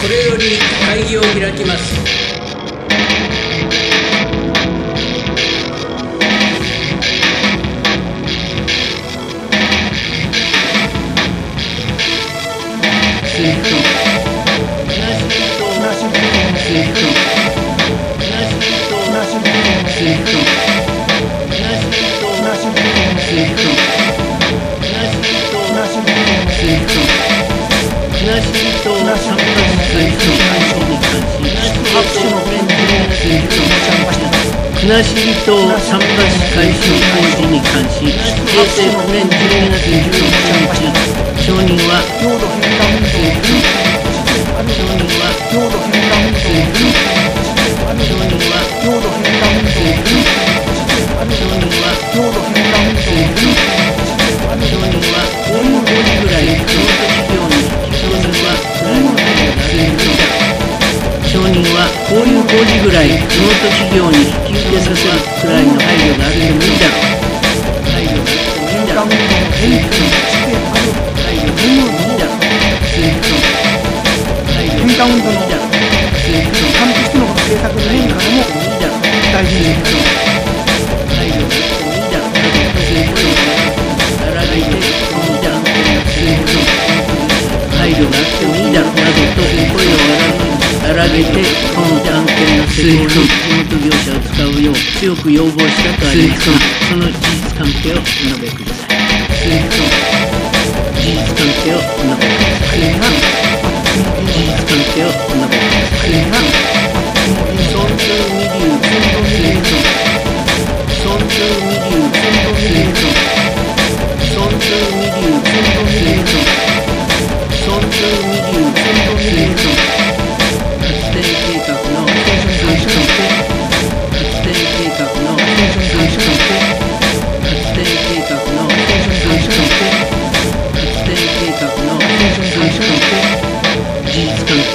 これより会議を開きます。東し離桟橋改修工事に関し平成9年12月16日承認は領土返還運動承認は領土返還運動承認は領土返還運動承認は領土返還運動承認は公5時ぐらい熊本事業に承認はプライムライ承認は工事ぐらい地元企業に引き受けさせるくらいの配慮があるでもいいだろう配慮があってもいいんだろう配慮があってもいいだろうスイクソン配慮があってもいいだろういイだろう監督の政策の変化でもいいだろう大事に。からげてこの案件の成功にこの業者を使う。よう強く要望したとありますその事実関係を述べください。事実関係を述べください。事実関係を述べください。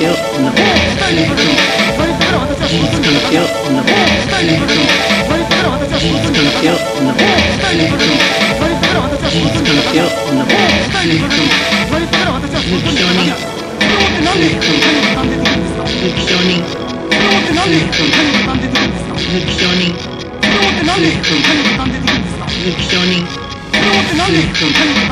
実関係を述べ伝えてください伝えたから私は事実関係を述べ伝えてください伝えたから私は事実関係を述べ伝えてください伝えたから私は事実関係を述べ伝えてください伝えたから私は鈴木証人それをってなんで何がなんでできるんですか鈴木証人それをってなんで何がなんでできるんですか鈴木証人それをってなんで何がなんでできるんですか鈴木証人それをってなんで何がな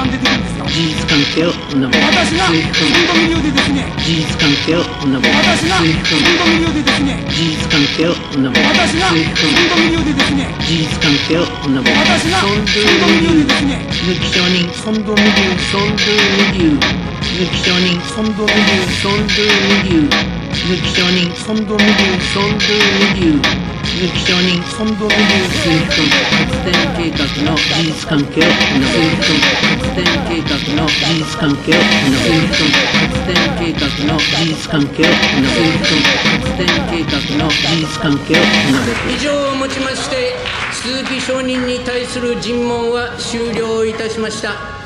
んでできるんですか事実関係を私が鈴木3度ミリオでですね事実関係を述べ私が鈴木3度ミリオでですね事実関係を述べ私が3度ミリオでですね事実関係を述べ私が3度ミリオでですね鈴木証人3度ミリソンドゥミリュー鈴木証人オ3度ミリソンドゥミリュー鈴木証人オ3度ミリソンドミリュー鈴木証人オ3度ミリ鈴木君発電計画の事実関係を述べ鈴木君発電計画の事実関係を述べ鈴木君発電計画の事実関係を述べ鈴木君発電計画の事実関係以上をもちまして鈴木証人に対する尋問は終了いたしました。